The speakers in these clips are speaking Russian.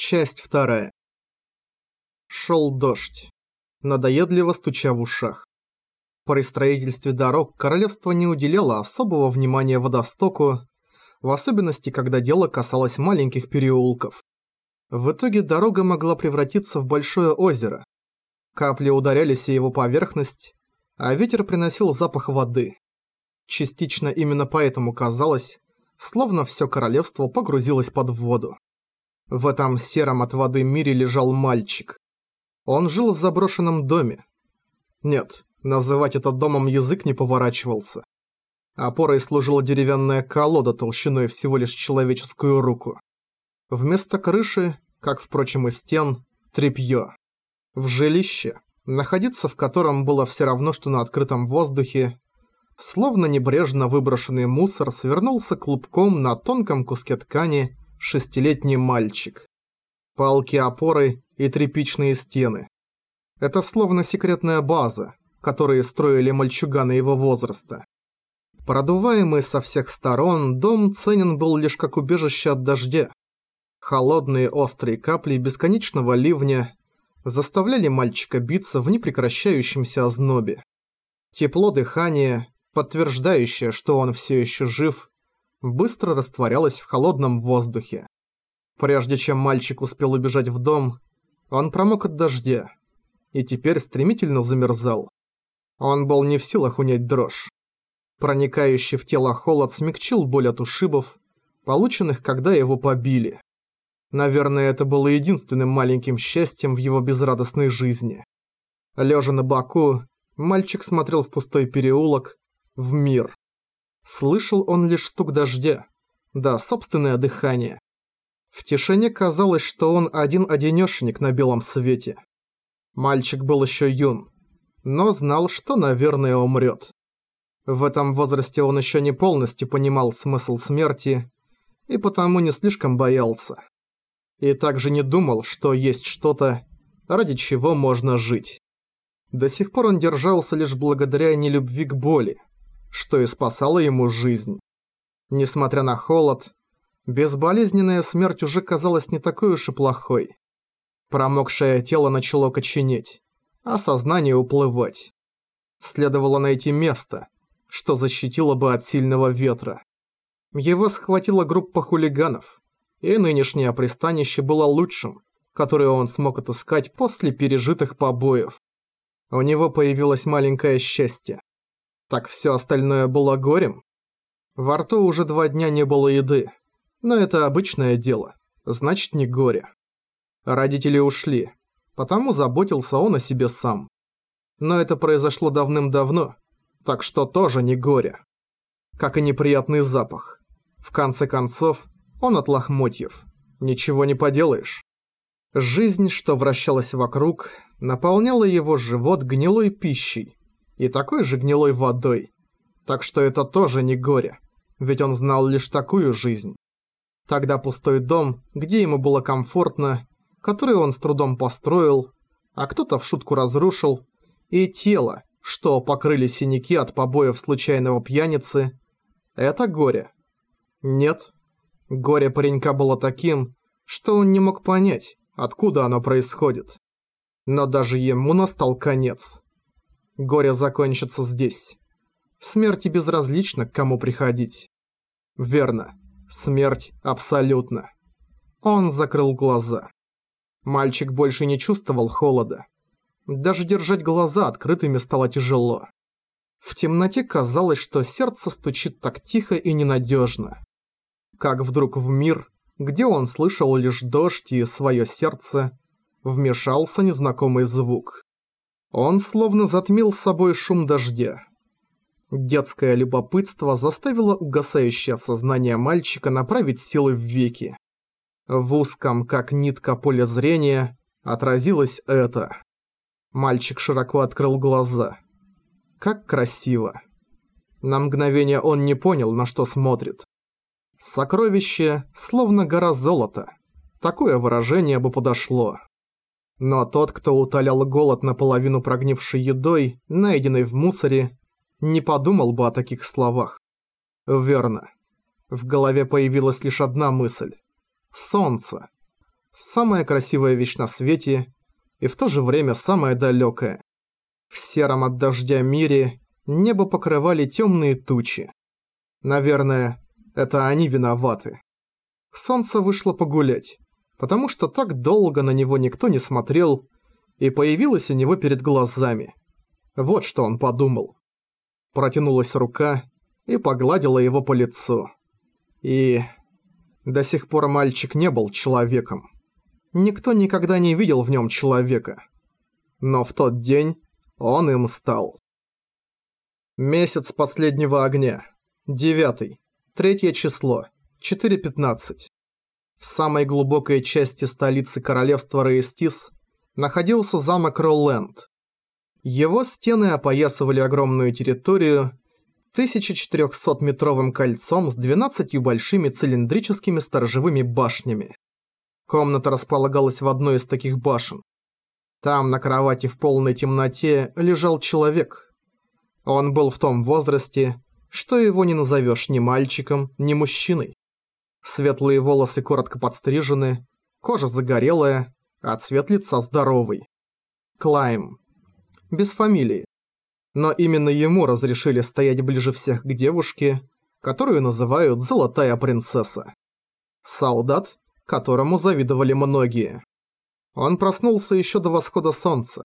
Часть вторая. Шел дождь, надоедливо стуча в ушах. При строительстве дорог королевство не уделяло особого внимания водостоку, в особенности, когда дело касалось маленьких переулков. В итоге дорога могла превратиться в большое озеро. Капли ударялись о его поверхность, а ветер приносил запах воды. Частично именно поэтому казалось, словно все королевство погрузилось под воду. В этом сером от воды мире лежал мальчик. Он жил в заброшенном доме. Нет, называть это домом язык не поворачивался. Опорой служила деревянная колода толщиной всего лишь человеческую руку. Вместо крыши, как, впрочем, и стен, тряпьё. В жилище, находиться в котором было все равно, что на открытом воздухе, словно небрежно выброшенный мусор свернулся клубком на тонком куске ткани, шестилетний мальчик. Палки опоры и тряпичные стены. Это словно секретная база, которую строили мальчуганы его возраста. Продуваемый со всех сторон, дом ценен был лишь как убежище от дождя. Холодные острые капли бесконечного ливня заставляли мальчика биться в непрекращающемся ознобе. Тепло дыхания, подтверждающее, что он все еще жив, быстро растворялась в холодном воздухе. Прежде чем мальчик успел убежать в дом, он промок от дождя и теперь стремительно замерзал. Он был не в силах унять дрожь. Проникающий в тело холод смягчил боль от ушибов, полученных, когда его побили. Наверное, это было единственным маленьким счастьем в его безрадостной жизни. Лежа на боку, мальчик смотрел в пустой переулок, в мир. Слышал он лишь стук дождя, да собственное дыхание. В тишине казалось, что он один-одинёшенек на белом свете. Мальчик был еще юн, но знал, что, наверное, умрет. В этом возрасте он еще не полностью понимал смысл смерти и потому не слишком боялся. И также не думал, что есть что-то, ради чего можно жить. До сих пор он держался лишь благодаря нелюбви к боли что и спасало ему жизнь. Несмотря на холод, безболезненная смерть уже казалась не такой уж и плохой. Промокшее тело начало коченеть, а сознание уплывать. Следовало найти место, что защитило бы от сильного ветра. Его схватила группа хулиганов, и нынешнее пристанище было лучшим, которое он смог отыскать после пережитых побоев. У него появилось маленькое счастье. Так все остальное было горем? Во рту уже два дня не было еды. Но это обычное дело. Значит, не горе. Родители ушли. Потому заботился он о себе сам. Но это произошло давным-давно. Так что тоже не горе. Как и неприятный запах. В конце концов, он от лохмотьев. Ничего не поделаешь. Жизнь, что вращалась вокруг, наполняла его живот гнилой пищей, и такой же гнилой водой. Так что это тоже не горе, ведь он знал лишь такую жизнь. Тогда пустой дом, где ему было комфортно, который он с трудом построил, а кто-то в шутку разрушил, и тело, что покрыли синяки от побоев случайного пьяницы, это горе. Нет. Горе паренька было таким, что он не мог понять, откуда оно происходит. Но даже ему настал конец. Горе закончится здесь. Смерти безразлично, к кому приходить. Верно. Смерть абсолютно. Он закрыл глаза. Мальчик больше не чувствовал холода. Даже держать глаза открытыми стало тяжело. В темноте казалось, что сердце стучит так тихо и ненадежно. Как вдруг в мир, где он слышал лишь дождь и свое сердце, вмешался незнакомый звук. Он словно затмил с собой шум дождя. Детское любопытство заставило угасающее сознание мальчика направить силы в веки. В узком, как нитка поля зрения, отразилось это. Мальчик широко открыл глаза. Как красиво. На мгновение он не понял, на что смотрит. Сокровище, словно гора золота. Такое выражение бы подошло. Но тот, кто утолял голод наполовину прогнившей едой, найденной в мусоре, не подумал бы о таких словах. Верно. В голове появилась лишь одна мысль. Солнце. самая красивая вещь на свете и в то же время самая далекая. В сером от дождя мире небо покрывали темные тучи. Наверное, это они виноваты. Солнце вышло погулять, потому что так долго на него никто не смотрел, и появилось у него перед глазами. Вот что он подумал. Протянулась рука и погладила его по лицу. И... До сих пор мальчик не был человеком. Никто никогда не видел в нем человека. Но в тот день он им стал. Месяц последнего огня. Девятый. Третье число. 4.15. В самой глубокой части столицы королевства Рейстис находился замок Ролленд. Его стены опоясывали огромную территорию 1400-метровым кольцом с 12 большими цилиндрическими сторожевыми башнями. Комната располагалась в одной из таких башен. Там на кровати в полной темноте лежал человек. Он был в том возрасте, что его не назовешь ни мальчиком, ни мужчиной. Светлые волосы коротко подстрижены, кожа загорелая, а цвет лица здоровый. Клайм. Без фамилии. Но именно ему разрешили стоять ближе всех к девушке, которую называют «золотая принцесса». Солдат, которому завидовали многие. Он проснулся еще до восхода солнца.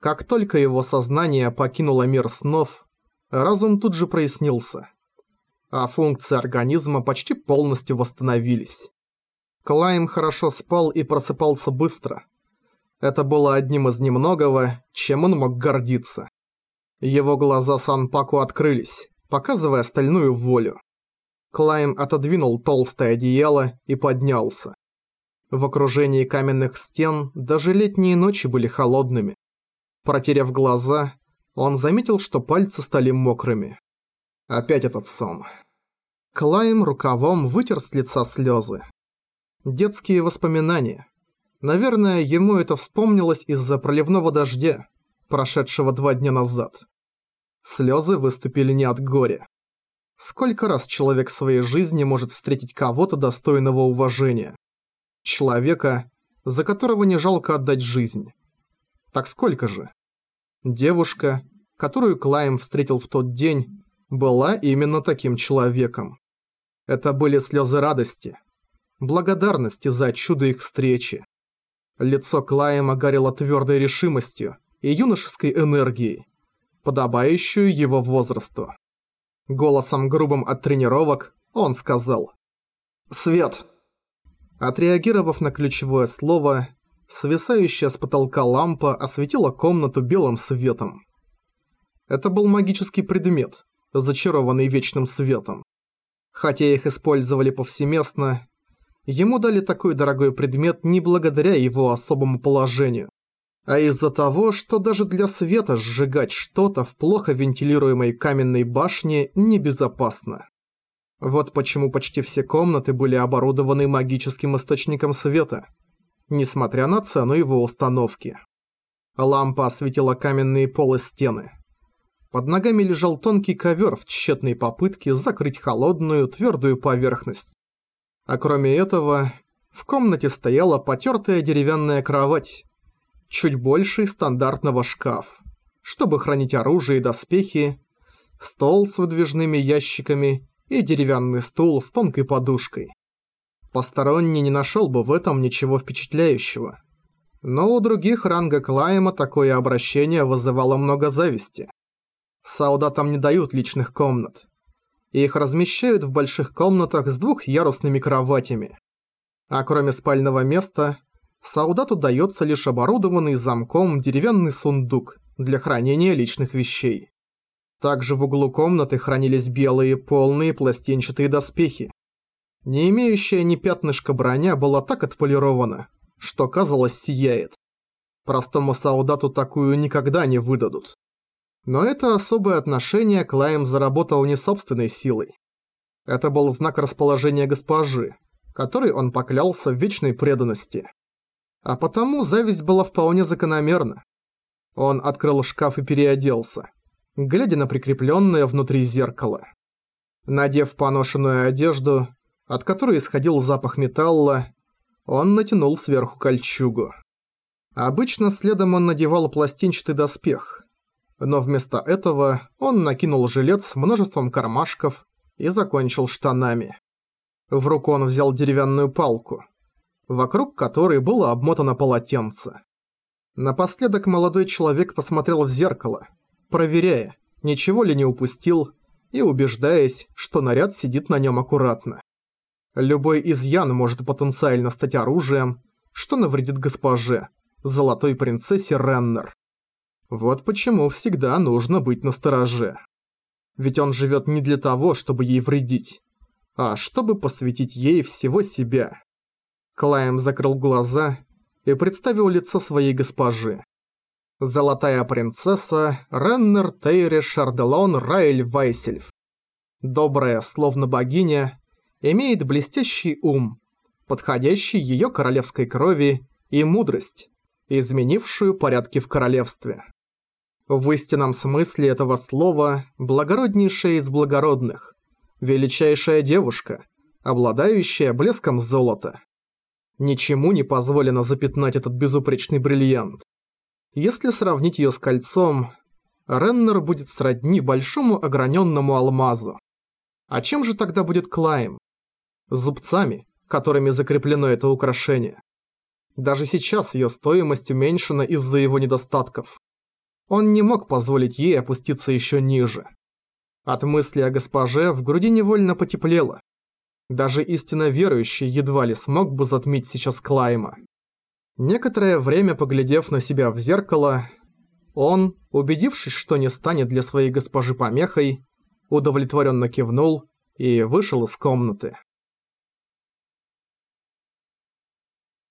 Как только его сознание покинуло мир снов, разум тут же прояснился. А функции организма почти полностью восстановились. Клайм хорошо спал и просыпался быстро. Это было одним из немногого, чем он мог гордиться. Его глаза Санпаку открылись, показывая остальную волю. Клайм отодвинул толстое одеяло и поднялся. В окружении каменных стен даже летние ночи были холодными. Протерев глаза, он заметил, что пальцы стали мокрыми. Опять этот сон. Клайм рукавом вытер с лица слезы. Детские воспоминания. Наверное, ему это вспомнилось из-за проливного дождя прошедшего два дня назад. Слезы выступили не от горя. Сколько раз человек в своей жизни может встретить кого-то достойного уважения? Человека, за которого не жалко отдать жизнь. Так сколько же? Девушка, которую Клайм встретил в тот день, была именно таким человеком. Это были слезы радости, благодарности за чудо их встречи. Лицо Клайма горело твердой решимостью, и юношеской энергией, подобающую его возрасту. Голосом грубым от тренировок он сказал «Свет!». Отреагировав на ключевое слово, свисающая с потолка лампа осветила комнату белым светом. Это был магический предмет, зачарованный вечным светом. Хотя их использовали повсеместно, ему дали такой дорогой предмет не благодаря его особому положению а из-за того, что даже для света сжигать что-то в плохо вентилируемой каменной башне небезопасно. Вот почему почти все комнаты были оборудованы магическим источником света, несмотря на цену его установки. Лампа осветила каменные полы стены. Под ногами лежал тонкий ковер в тщетной попытке закрыть холодную, твердую поверхность. А кроме этого, в комнате стояла потертая деревянная кровать, чуть больше стандартного шкаф, чтобы хранить оружие и доспехи, стол с выдвижными ящиками и деревянный стул с тонкой подушкой. Посторонний не нашел бы в этом ничего впечатляющего. Но у других ранга Клайма такое обращение вызывало много зависти. Солдатам не дают личных комнат. Их размещают в больших комнатах с двухъярусными кроватями. А кроме спального места, солдату дается лишь оборудованный замком деревянный сундук для хранения личных вещей. Также в углу комнаты хранились белые полные пластинчатые доспехи. Не имеющая ни пятнышка броня была так отполирована, что казалось сияет. Простому солдату такую никогда не выдадут. Но это особое отношение Клайм заработал не собственной силой. Это был знак расположения госпожи, который он поклялся в вечной преданности а потому зависть была вполне закономерна. Он открыл шкаф и переоделся, глядя на прикрепленное внутри зеркало. Надев поношенную одежду, от которой исходил запах металла, Он натянул сверху кольчугу. Обычно следом он надевал пластинчатый доспех, но вместо этого он накинул жилет с множеством кармашков и закончил штанами. В руку он взял деревянную палку, вокруг которой было обмотано полотенце. Напоследок молодой человек посмотрел в зеркало, проверяя, ничего ли не упустил, и убеждаясь, что наряд сидит на нем аккуратно. Любой изъян может потенциально стать оружием, что навредит госпоже, золотой принцессе Реннер. Вот почему всегда нужно быть настороже. Ведь он живет не для того, чтобы ей вредить, а чтобы посвятить ей всего себя. Клайм закрыл глаза и представил лицо своей госпожи. Золотая принцесса Реннер Тейре Шарделон Райль Вайсельф. Добрая, словно богиня, имеет блестящий ум, подходящий ее королевской крови и мудрость, изменившую порядки в королевстве. В истинном смысле этого слова благороднейшая из благородных, величайшая девушка, обладающая блеском золота. Ничему не позволено запятнать этот безупречный бриллиант. Если сравнить ее с кольцом, Реннер будет сродни большому ограненному алмазу. А чем же тогда будет Клайм? Зубцами, которыми закреплено это украшение. Даже сейчас ее стоимость уменьшена из-за его недостатков. Он не мог позволить ей опуститься еще ниже. От мысли о госпоже в груди невольно потеплело. Даже истинно верующий едва ли смог бы затмить сейчас Клайма. Некоторое время поглядев на себя в зеркало, он, убедившись, что не станет для своей госпожи помехой, удовлетворенно кивнул и вышел из комнаты.